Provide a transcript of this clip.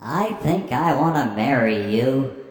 I think I want to marry you.